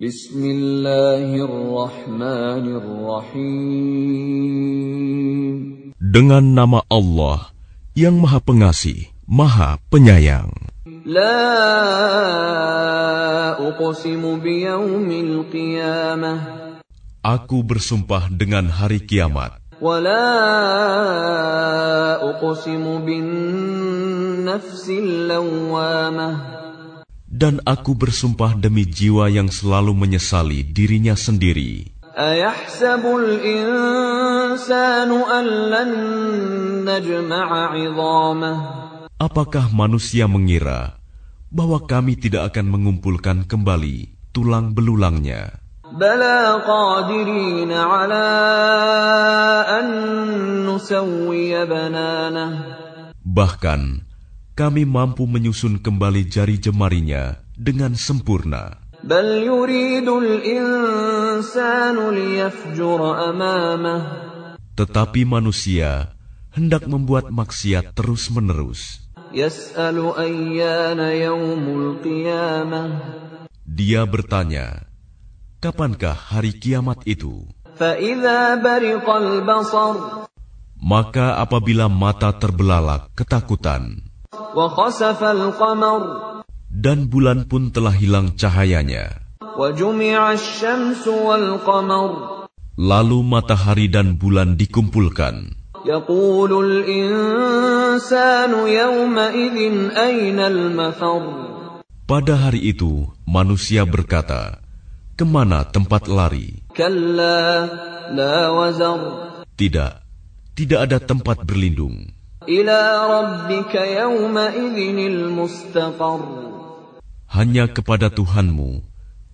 Bismillahirrahmanirrahim. Dengan nama Allah yang Maha Pengasih, Maha Penyayang. La uqsimu biyawmil qiyamah. Aku bersumpah dengan hari kiamat. Wa la uqsimu bin nafsil lawwamah. Dan aku bersumpah demi jiwa yang selalu menyesali dirinya sendiri. Apakah manusia mengira bahwa kami tidak akan mengumpulkan kembali tulang belulangnya? Bahkan kami mampu menyusun kembali jari jemarinya dengan sempurna. بل يريد الإنسان ليفجر أمامه Tetapi manusia hendak membuat maksiat terus-menerus. يسأل أيان يوم القيامة Dia bertanya, "Kapankah hari kiamat itu?" فإذا برق البصر Maka apabila mata terbelalak ketakutan وخسف القمر dan bulan pun telah hilang cahayanya. Lalu matahari dan bulan dikumpulkan. Pada hari itu, manusia berkata, Ke mana tempat lari? Tidak, tidak ada tempat berlindung. Hanya kepada Tuhanmu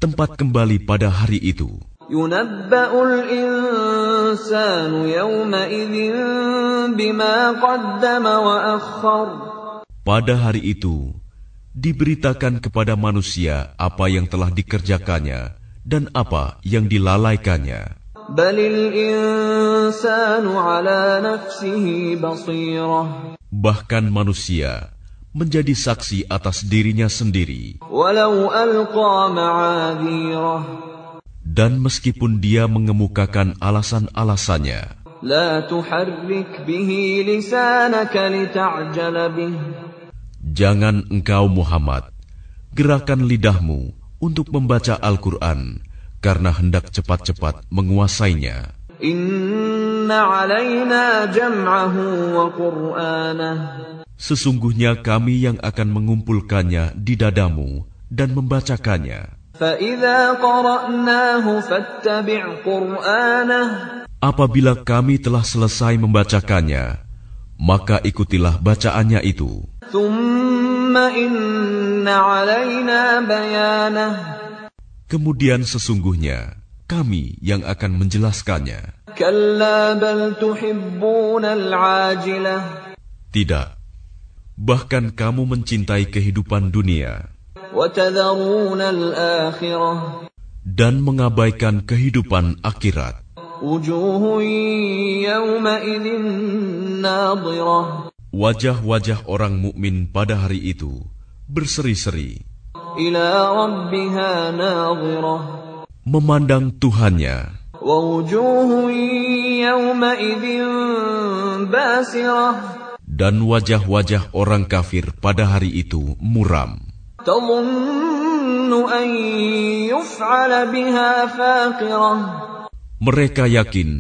tempat kembali pada hari itu. Pada hari itu, diberitakan kepada manusia apa yang telah dikerjakannya dan apa yang dilalaikannya. Bahkan manusia menjadi saksi atas dirinya sendiri. Dan meskipun dia mengemukakan alasan-alasannya, Jangan engkau Muhammad, gerakan lidahmu untuk membaca Al-Quran karena hendak cepat-cepat menguasainya. Sesungguhnya kami yang akan mengumpulkannya di dadamu dan membacakannya. Apabila kami telah selesai membacakannya, maka ikutilah bacaannya itu. Kemudian sesungguhnya kami yang akan menjelaskannya. Tidak, bahkan kamu mencintai kehidupan dunia. Dan mengabaikan kehidupan akhirat. Wajah-wajah orang mukmin pada hari itu berseri-seri. Memandang Tuhannya. Dan wajah-wajah orang kafir pada hari itu muram. Mereka yakin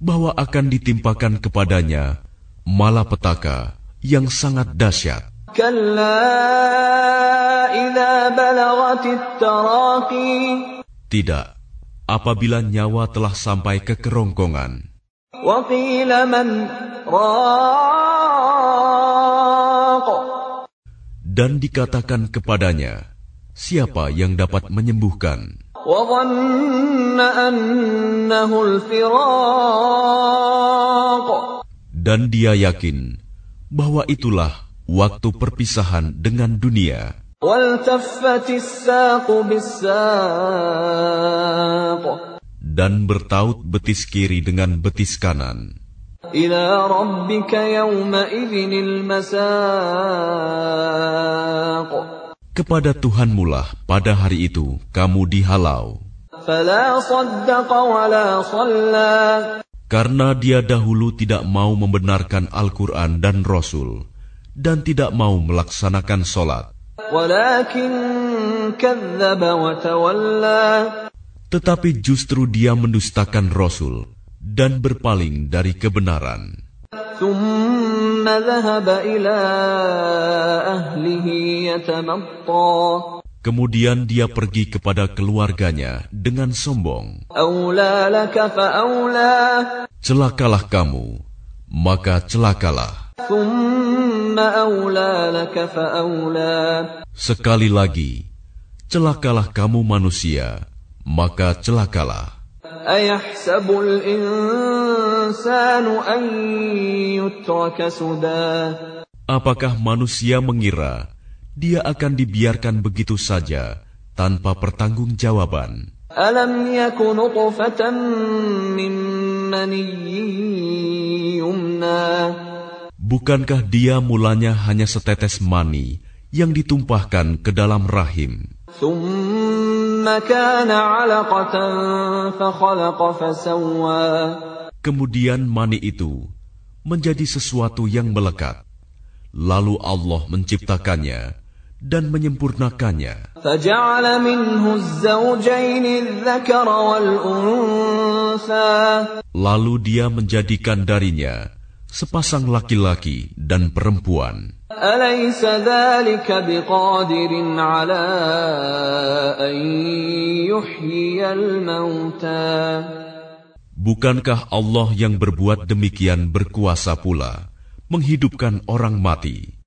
bahwa akan ditimpakan kepadanya malapetaka yang sangat dahsyat. Tidak, apabila nyawa telah sampai ke kerongkongan. Dan dikatakan kepadanya, siapa yang dapat menyembuhkan? Dan dia yakin bahwa itulah waktu perpisahan dengan dunia. Dan bertaut betis kiri dengan betis kanan. Kepada Tuhan mulah pada hari itu kamu dihalau. Karena dia dahulu tidak mau membenarkan Al-Quran dan Rasul dan tidak mau melaksanakan sholat. Tetapi justru dia mendustakan Rasul dan berpaling dari kebenaran. Kemudian dia pergi kepada keluarganya dengan sombong. Celakalah kamu, maka celakalah. Sekali lagi, celakalah kamu manusia, maka celakalah. Apakah manusia mengira dia akan dibiarkan begitu saja tanpa pertanggungjawaban? Alam Bukankah dia mulanya hanya setetes mani yang ditumpahkan ke dalam rahim? Kemudian mani itu menjadi sesuatu yang melekat. Lalu Allah menciptakannya dan menyempurnakannya. Lalu dia menjadikan darinya sepasang laki-laki dan perempuan. Bukankah Allah yang berbuat demikian berkuasa pula menghidupkan orang mati?